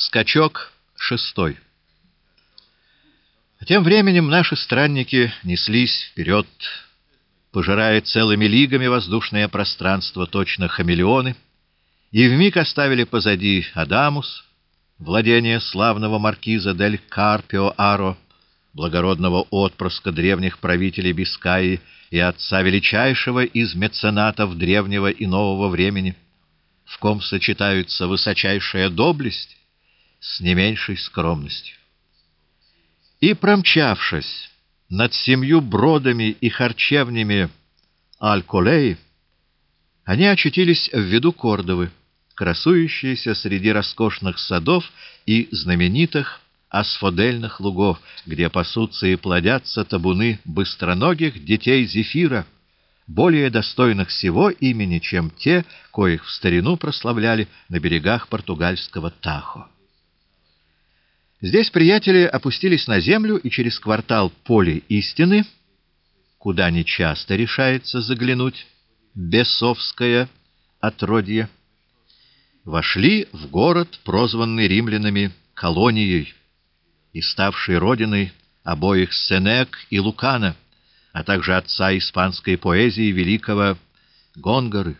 Скачок шестой. Тем временем наши странники неслись вперед, пожирая целыми лигами воздушное пространство, точно хамелеоны, и вмиг оставили позади Адамус, владение славного маркиза дель Карпио Аро, благородного отпрыска древних правителей Бискаи и отца величайшего из меценатов древнего и нового времени, в ком сочетаются высочайшая доблесть с не меньшей скромностью. И, промчавшись над семью бродами и харчевнями Аль-Колеи, они очутились в виду Кордовы, красующиеся среди роскошных садов и знаменитых асфодельных лугов, где пасутся и плодятся табуны быстроногих детей Зефира, более достойных всего имени, чем те, коих в старину прославляли на берегах португальского Тахо. Здесь приятели опустились на землю и через квартал поле истины, куда нечасто решается заглянуть бесовское отродье, вошли в город, прозванный римлянами колонией и ставший родиной обоих Сенек и Лукана, а также отца испанской поэзии великого Гонгоры.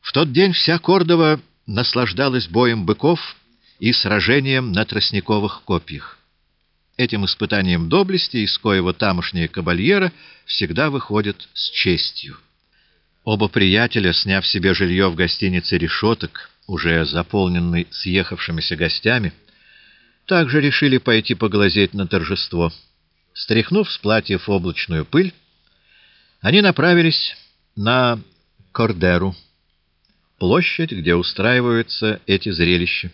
В тот день вся Кордова наслаждалась боем быков и сражением на тростниковых копьях. Этим испытанием доблести из коего тамошняя кабальера всегда выходит с честью. Оба приятеля, сняв себе жилье в гостинице «Решеток», уже заполненной съехавшимися гостями, также решили пойти поглазеть на торжество. Стряхнув с платьев облачную пыль, они направились на Кордеру, площадь, где устраиваются эти зрелища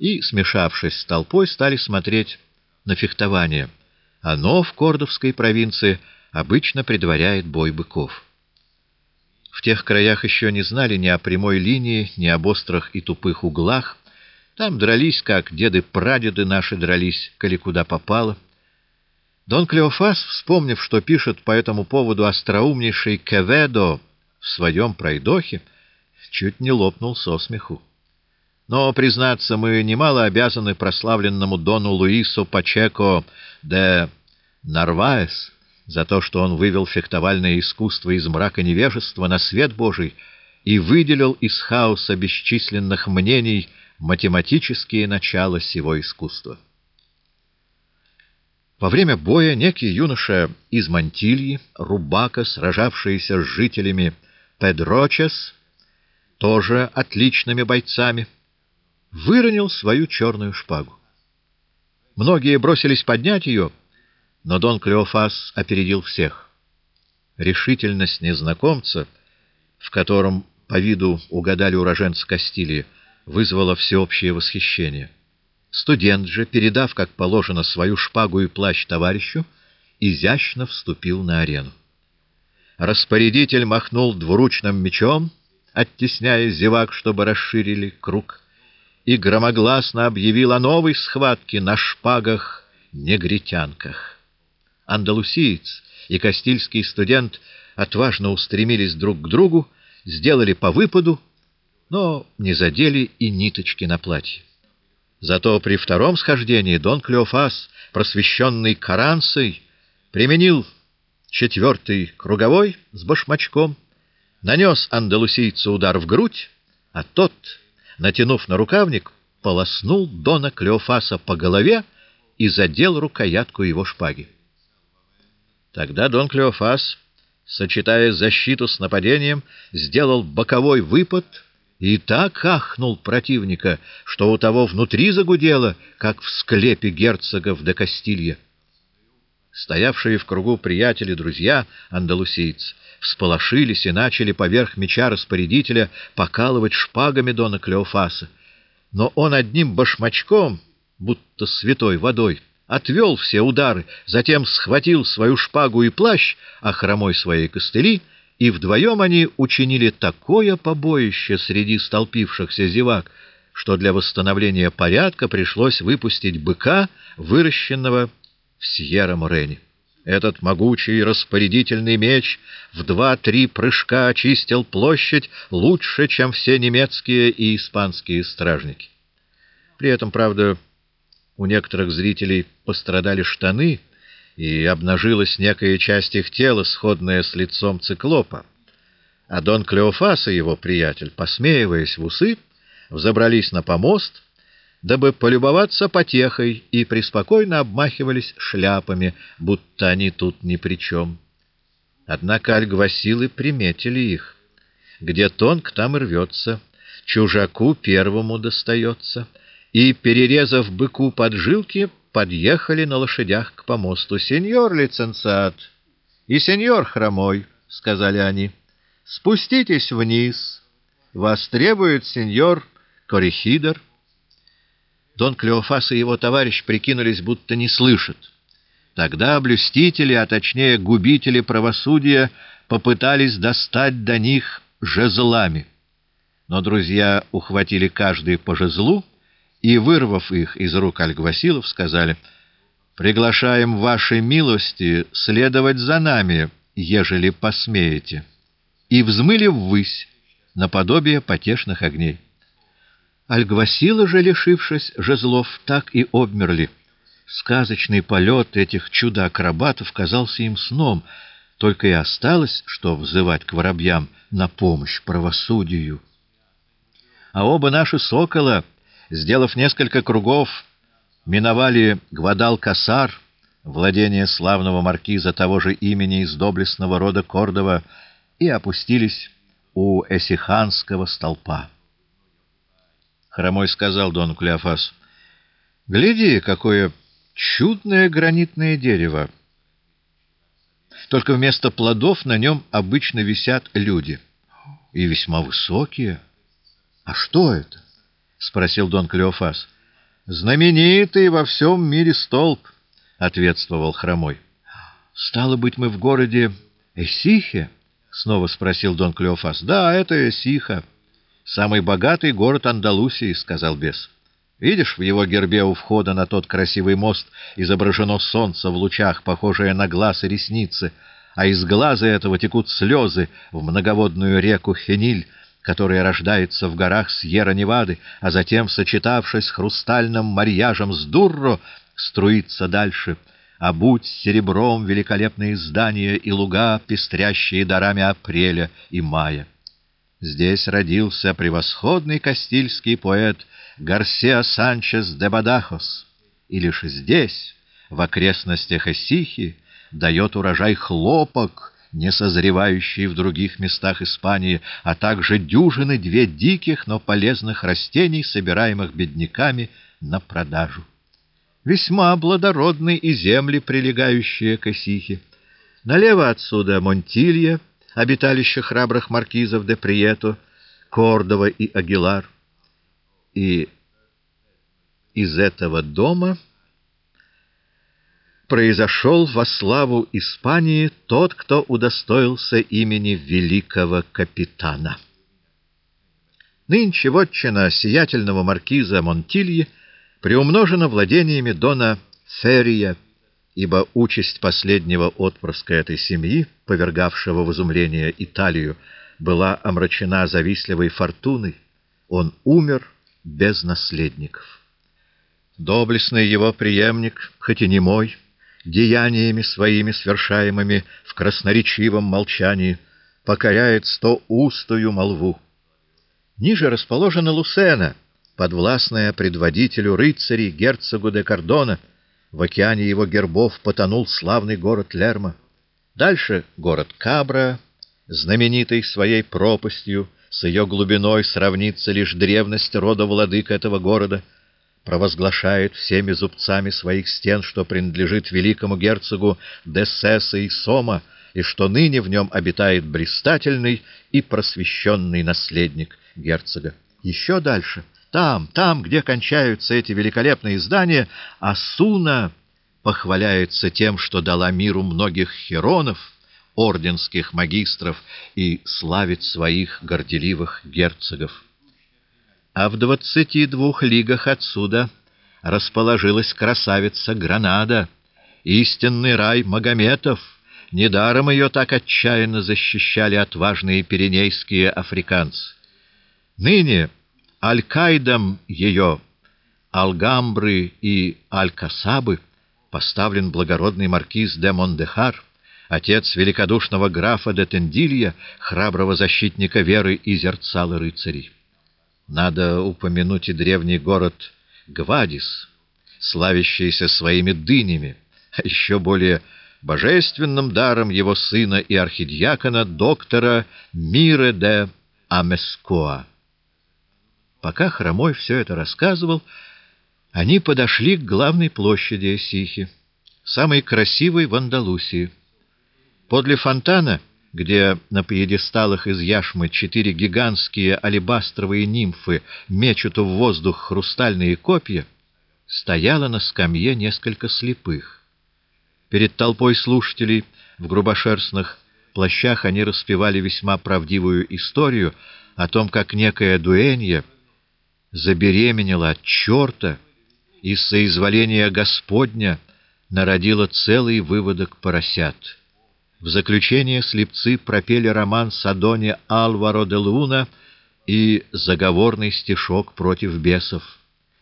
и, смешавшись с толпой, стали смотреть на фехтование. Оно в Кордовской провинции обычно предваряет бой быков. В тех краях еще не знали ни о прямой линии, ни об острых и тупых углах. Там дрались, как деды-прадеды наши дрались, коли куда попало. Дон Клеофас, вспомнив, что пишет по этому поводу остроумнейший Кеведо в своем пройдохе, чуть не лопнул со смеху. Но, признаться, мы немало обязаны прославленному Дону Луису Пачеко де Нарваес за то, что он вывел фехтовальное искусство из мрака невежества на свет Божий и выделил из хаоса бесчисленных мнений математические начала сего искусства. Во время боя некий юноша из Мантильи, Рубака, сражавшийся с жителями Педрочес, тоже отличными бойцами, выронил свою черную шпагу. Многие бросились поднять ее, но Дон Клеофас опередил всех. Решительность незнакомца, в котором по виду угадали уроженца Кастилии, вызвала всеобщее восхищение. Студент же, передав, как положено, свою шпагу и плащ товарищу, изящно вступил на арену. Распорядитель махнул двуручным мечом, оттесняя зевак, чтобы расширили круг и громогласно объявил о новой схватке на шпагах-негритянках. Андалусиец и кастильский студент отважно устремились друг к другу, сделали по выпаду, но не задели и ниточки на платье. Зато при втором схождении Дон Клеофас, просвещенный Карансой, применил четвертый круговой с башмачком, нанес андалусийцу удар в грудь, а тот натянув на рукавник, полоснул Дона Клеофаса по голове и задел рукоятку его шпаги. Тогда Дон Клеофас, сочетая защиту с нападением, сделал боковой выпад и так ахнул противника, что у того внутри загудело, как в склепе герцогов де Кастилья. Стоявшие в кругу приятели-друзья андалусийцы всполошились и начали поверх меча распорядителя покалывать шпагами Дона Клеофаса. Но он одним башмачком, будто святой водой, отвел все удары, затем схватил свою шпагу и плащ, а хромой своей костыли, и вдвоем они учинили такое побоище среди столпившихся зевак, что для восстановления порядка пришлось выпустить быка, выращенного в Сьерра-Морене. Этот могучий распорядительный меч в два-три прыжка очистил площадь лучше, чем все немецкие и испанские стражники. При этом, правда, у некоторых зрителей пострадали штаны, и обнажилась некая часть их тела, сходная с лицом циклопа. А Дон Клеофас и его приятель, посмеиваясь в усы, взобрались на помост — дабы полюбоваться потехой, и преспокойно обмахивались шляпами, будто они тут ни при чем. Однако альгвасилы приметили их. Где тонк, там и рвется, чужаку первому достается, и, перерезав быку поджилки, подъехали на лошадях к помосту. «Сеньор лицензат и сеньор хромой», — сказали они, — «спуститесь вниз. Вас требует сеньор Корихидор». Дон Клеофас и его товарищ прикинулись, будто не слышат. Тогда блюстители, а точнее губители правосудия, попытались достать до них жезлами. Но друзья ухватили каждый по жезлу и, вырвав их из рук Альгвасилов, сказали «Приглашаем вашей милости следовать за нами, ежели посмеете». И взмыли ввысь, наподобие потешных огней. Альгвасилы же, лишившись жезлов, так и обмерли. Сказочный полет этих чудо-акробатов казался им сном, только и осталось, что взывать к воробьям на помощь правосудию. А оба наши сокола, сделав несколько кругов, миновали Гвадал-Касар, владение славного маркиза того же имени из доблестного рода Кордова, и опустились у Эсиханского столпа. Хромой сказал Дону Клеофасу. — Гляди, какое чудное гранитное дерево! Только вместо плодов на нем обычно висят люди. И весьма высокие. — А что это? — спросил Дон Клеофас. — Знаменитый во всем мире столб, — ответствовал Хромой. — Стало быть, мы в городе Эсихе? — снова спросил Дон Клеофас. — Да, это Эсиха. «Самый богатый город Андалусии», — сказал бес. «Видишь, в его гербе у входа на тот красивый мост изображено солнце в лучах, похожее на глаз и ресницы, а из глаза этого текут слезы в многоводную реку Хениль, которая рождается в горах Сьерра-Невады, а затем, сочетавшись с хрустальным марьяжем с Дурро, струится дальше, а будь серебром великолепные здания и луга, пестрящие дарами апреля и мая. Здесь родился превосходный кастильский поэт Гарсиа Санчес де Бадахос, и лишь здесь, в окрестностях Эсихи, дает урожай хлопок, не созревающий в других местах Испании, а также дюжины две диких, но полезных растений, собираемых бедняками на продажу. Весьма плодородны и земли, прилегающие к Эсихе. Налево отсюда Монтилья — обиталище храбрых маркизов де Прието, Кордова и Агилар. И из этого дома произошел во славу Испании тот, кто удостоился имени великого капитана. Нынче вотчина сиятельного маркиза Монтильи приумножена владениями дона Феррия, ибо участь последнего отпрыска этой семьи, повергавшего в изумление Италию, была омрачена завистливой фортуной. Он умер без наследников. Доблестный его преемник, хоть и не мой, деяниями своими совершаемыми в красноречивом молчании, покоряет сто устую молву. Ниже расположена Лусена, подвластная предводителю рыцарей герцогу де Кордона, в океане его гербов потонул славный город Лерма. Дальше город Кабра, знаменитый своей пропастью, с ее глубиной сравнится лишь древность рода владык этого города, провозглашает всеми зубцами своих стен, что принадлежит великому герцогу Десеса и Сома, и что ныне в нем обитает блистательный и просвещенный наследник герцога. Еще дальше — там, там, где кончаются эти великолепные здания, Асуна похваляется тем, что дала миру многих херонов, орденских магистров и славит своих горделивых герцогов. А в двадцати двух лигах отсюда расположилась красавица Гранада, истинный рай Магометов. Недаром ее так отчаянно защищали отважные пиренейские африканцы. Ныне Аль-Каидом ее, Алгамбры и Аль-Касабы поставлен благородный маркиз де Мондехар, отец великодушного графа де Тендилья, храброго защитника веры и зерцала рыцарей. Надо упомянуть и древний город Гвадис, славящийся своими дынями, а еще более божественным даром его сына и архидиакона доктора Мире де Амескоа. Пока Хромой все это рассказывал, они подошли к главной площади Сихи, самой красивой в Андалусии. Подле фонтана, где на пьедесталах из яшмы четыре гигантские алебастровые нимфы мечут в воздух хрустальные копья, стояло на скамье несколько слепых. Перед толпой слушателей в грубошерстных плащах они распевали весьма правдивую историю о том, как некая дуэнья забеременела от черта и соизволения Господня народила целый выводок поросят. В заключение слепцы пропели роман Садоне Алваро де Луна и заговорный стишок против бесов.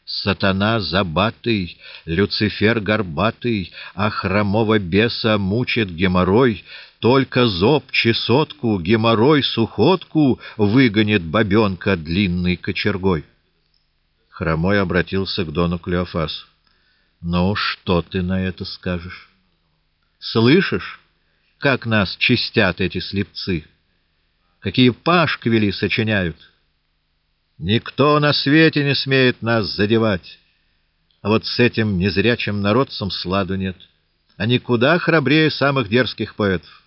Сатана забатый, Люцифер горбатый, а хромого беса мучит геморрой, только зоб чесотку, геморрой сухотку выгонит бабенка длинной кочергой. Хромой обратился к Дону Клеофасу. «Ну, что ты на это скажешь? Слышишь, как нас чистят эти слепцы? Какие пашквили сочиняют? Никто на свете не смеет нас задевать. А вот с этим незрячим народцем сладу нет. Они куда храбрее самых дерзких поэтов.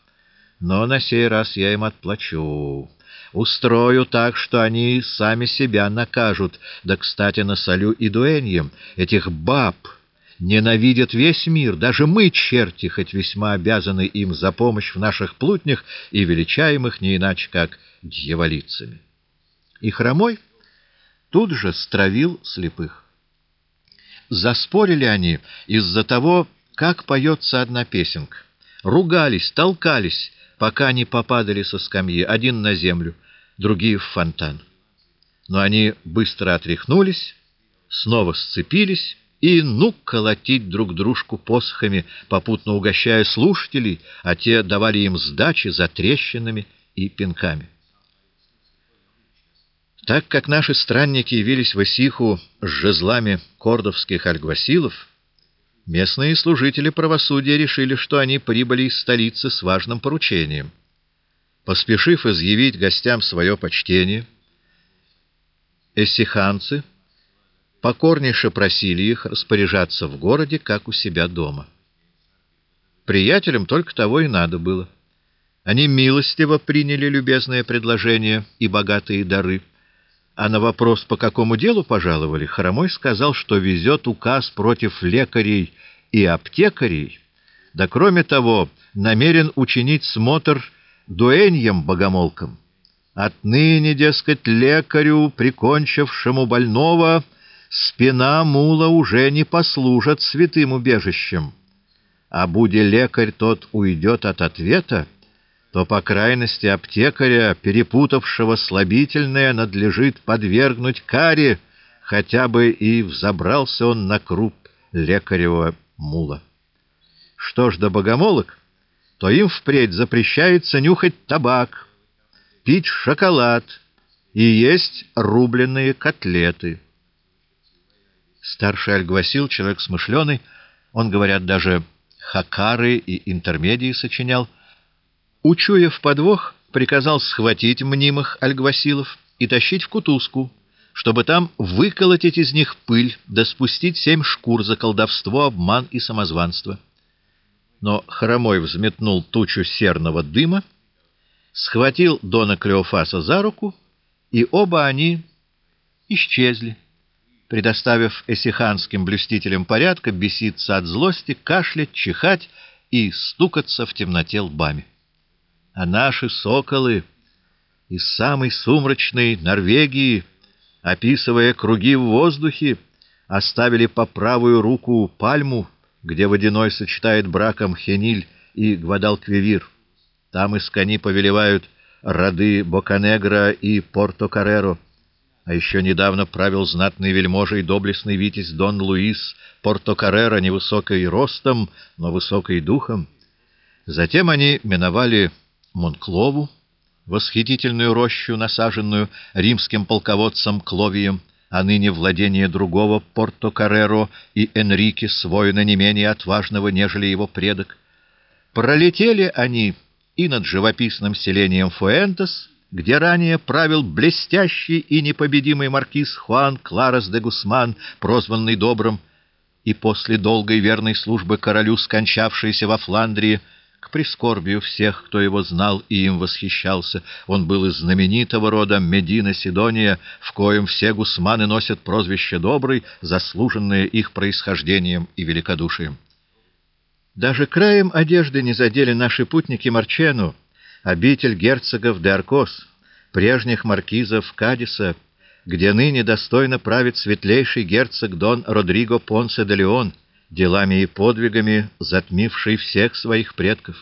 Но на сей раз я им отплачу». Устрою так, что они сами себя накажут. Да, кстати, насолю и дуэньям. Этих баб ненавидят весь мир. Даже мы, черти, хоть весьма обязаны им за помощь в наших плутнях и величаем их не иначе, как дьяволицами. И хромой тут же стравил слепых. Заспорили они из-за того, как поется одна песенка. Ругались, толкались, пока не попадали со скамьи, один на землю, другие в фонтан. Но они быстро отряхнулись, снова сцепились и ну колотить друг дружку посохами, попутно угощая слушателей, а те давали им сдачи за трещинами и пинками. Так как наши странники явились в Исиху с жезлами кордовских альгвасилов, Местные служители правосудия решили, что они прибыли из столицы с важным поручением. Поспешив изъявить гостям свое почтение, эссиханцы покорнейше просили их распоряжаться в городе, как у себя дома. Приятелям только того и надо было. Они милостиво приняли любезное предложение и богатые дары, а на вопрос, по какому делу пожаловали, Хромой сказал, что везет указ против лекарей и аптекарей, да кроме того намерен учинить смотр дуэньям-богомолкам. Отныне, дескать, лекарю, прикончившему больного, спина мула уже не послужит святым убежищем. А буде лекарь тот уйдет от ответа, то, по крайности, аптекаря, перепутавшего слабительное, надлежит подвергнуть каре, хотя бы и взобрался он на круп лекарева мула. Что ж до богомолок, то им впредь запрещается нюхать табак, пить шоколад и есть рубленые котлеты. Старший Альгвасил, человек смышленый, он, говорят, даже хакары и интермедии сочинял, Учуяв подвох, приказал схватить мнимых альгвасилов и тащить в кутузку, чтобы там выколотить из них пыль да спустить семь шкур за колдовство, обман и самозванство. Но хромой взметнул тучу серного дыма, схватил Дона Клеофаса за руку, и оба они исчезли, предоставив эсиханским блюстителям порядка беситься от злости, кашлять, чихать и стукаться в темноте лбами а наши соколы из самой сумрачной Норвегии, описывая круги в воздухе, оставили по правую руку пальму где водяной сочетает браком Хениль и Гвадалквивир. Там из кони повелевают роды Боканегра и Порто-Карреро. А еще недавно правил знатный вельможа и доблестный витязь Дон Луис Порто-Карреро, невысокой ростом, но высокой духом. Затем они миновали Монклову, восхитительную рощу, насаженную римским полководцем Кловием, а ныне владение другого Порто-Карреро и Энрике, воина не менее отважного, нежели его предок. Пролетели они и над живописным селением Фуэнтес, где ранее правил блестящий и непобедимый маркиз Хуан Кларес де Гусман, прозванный Добрым, и после долгой верной службы королю, скончавшийся во Фландрии, к прискорбию всех, кто его знал и им восхищался, он был из знаменитого рода Медина Сидония, в коем все гусманы носят прозвище «добрый», заслуженное их происхождением и великодушием. Даже краем одежды не задели наши путники Марчену, обитель герцогов де прежних маркизов Кадиса, где ныне достойно правит светлейший герцог Дон Родриго Понсе де Леон, делами и подвигами затмивший всех своих предков.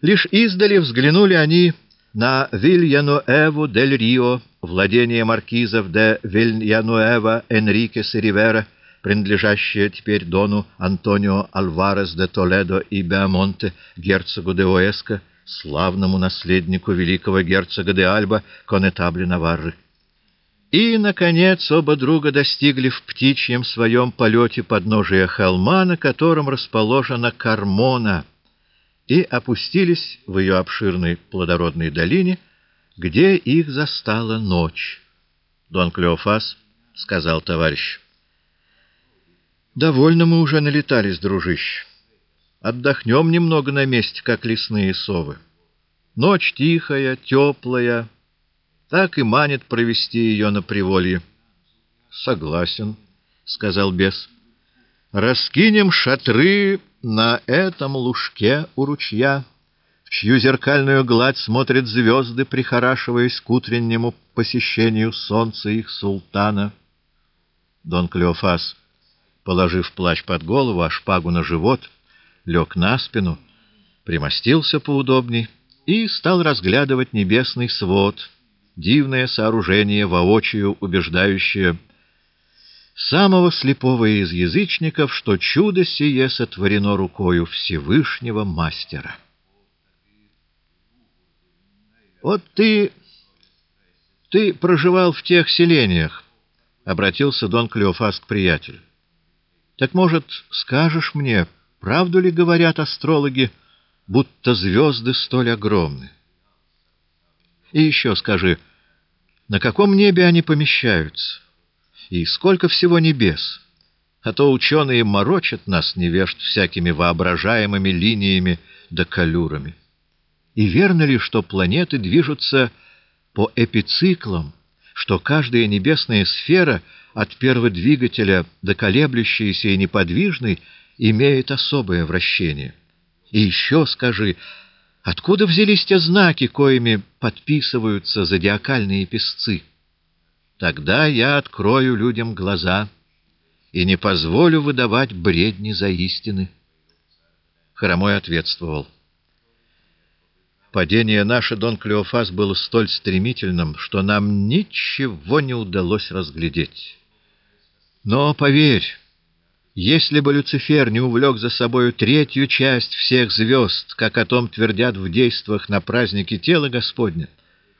Лишь издали взглянули они на Вильяноэву дель Рио, владение маркизов де Вильяноэва Энрикес и Ривера, принадлежащее теперь дону Антонио Альварес де Толедо и Беамонте, герцогу де Оэско, славному наследнику великого герцога де Альба, конетабли Наварры. И, наконец, оба друга достигли в птичьем своем полете подножия холма, на котором расположена Кармона, и опустились в ее обширной плодородной долине, где их застала ночь. Дон Клеофас сказал товарищ. «Довольно мы уже налетались, дружище. Отдохнем немного на месте, как лесные совы. Ночь тихая, теплая» так и манит провести ее на приволье. — Согласен, — сказал бес. — Раскинем шатры на этом лужке у ручья, в чью зеркальную гладь смотрят звезды, прихорашиваясь к утреннему посещению солнца их султана. Дон Клеофас, положив плащ под голову, а шпагу на живот, лег на спину, примостился поудобней и стал разглядывать небесный свод — дивное сооружение, воочию убеждающее самого слепого из язычников, что чудо сие сотворено рукою Всевышнего Мастера. «Вот ты... ты проживал в тех селениях», — обратился Дон Клеофас к приятелю. «Так, может, скажешь мне, правду ли говорят астрологи, будто звезды столь огромны?» И еще скажи, на каком небе они помещаются? И сколько всего небес? А то ученые морочат нас, невежд, всякими воображаемыми линиями да калюрами. И верно ли, что планеты движутся по эпициклам, что каждая небесная сфера от первого двигателя до колеблющейся и неподвижной имеет особое вращение? И еще скажи, Откуда взялись те знаки, коими подписываются зодиакальные песцы? Тогда я открою людям глаза и не позволю выдавать бредни за истины. Хромой ответствовал. Падение наше, Дон Клеофас, было столь стремительным, что нам ничего не удалось разглядеть. Но, поверь, если бы Люцифер не увлек за собою третью часть всех звезд, как о том твердят в действиях на празднике тела Господня,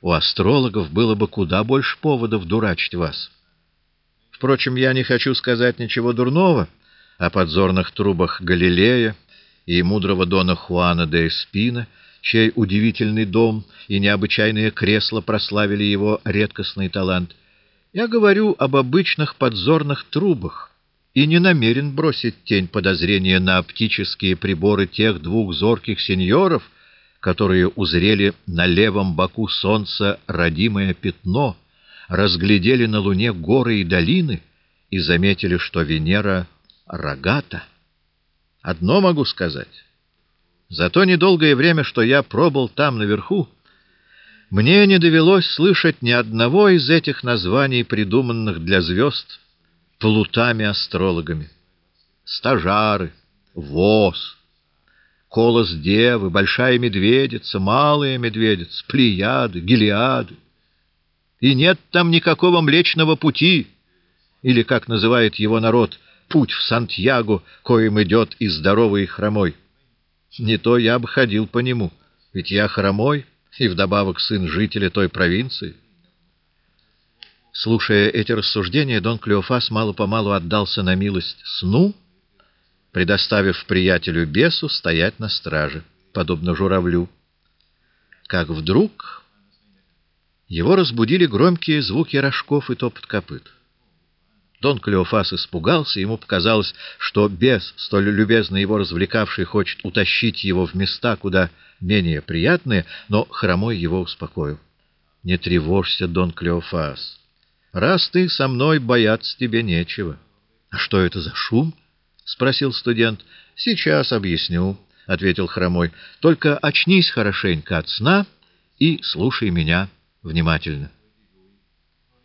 у астрологов было бы куда больше поводов дурачить вас. Впрочем, я не хочу сказать ничего дурного о подзорных трубах Галилея и мудрого дона Хуана де Эспина, чей удивительный дом и необычайное кресло прославили его редкостный талант. Я говорю об обычных подзорных трубах, и не намерен бросить тень подозрения на оптические приборы тех двух зорких сеньоров, которые узрели на левом боку солнца родимое пятно, разглядели на луне горы и долины и заметили, что Венера рогата. Одно могу сказать. За то недолгое время, что я пробыл там наверху, мне не довелось слышать ни одного из этих названий, придуманных для звезд, плутами-астрологами. Стажары, Воз, колос девы, большая медведица, малая медведица, плеяды, гелиады. И нет там никакого млечного пути, или, как называет его народ, путь в Сантьяго, коим идет и здоровый, и хромой. Не то я бы ходил по нему, ведь я хромой и вдобавок сын жителя той провинции. Слушая эти рассуждения, Дон Клеофас мало-помалу отдался на милость сну, предоставив приятелю бесу стоять на страже, подобно журавлю. Как вдруг его разбудили громкие звуки рожков и топот копыт. Дон Клеофас испугался, ему показалось, что бес, столь любезно его развлекавший, хочет утащить его в места, куда менее приятные, но хромой его успокоил. — Не тревожься, Дон Клеофас. Раз ты со мной, бояться тебе нечего. — А что это за шум? — спросил студент. — Сейчас объясню, — ответил хромой. — Только очнись хорошенько от сна и слушай меня внимательно. —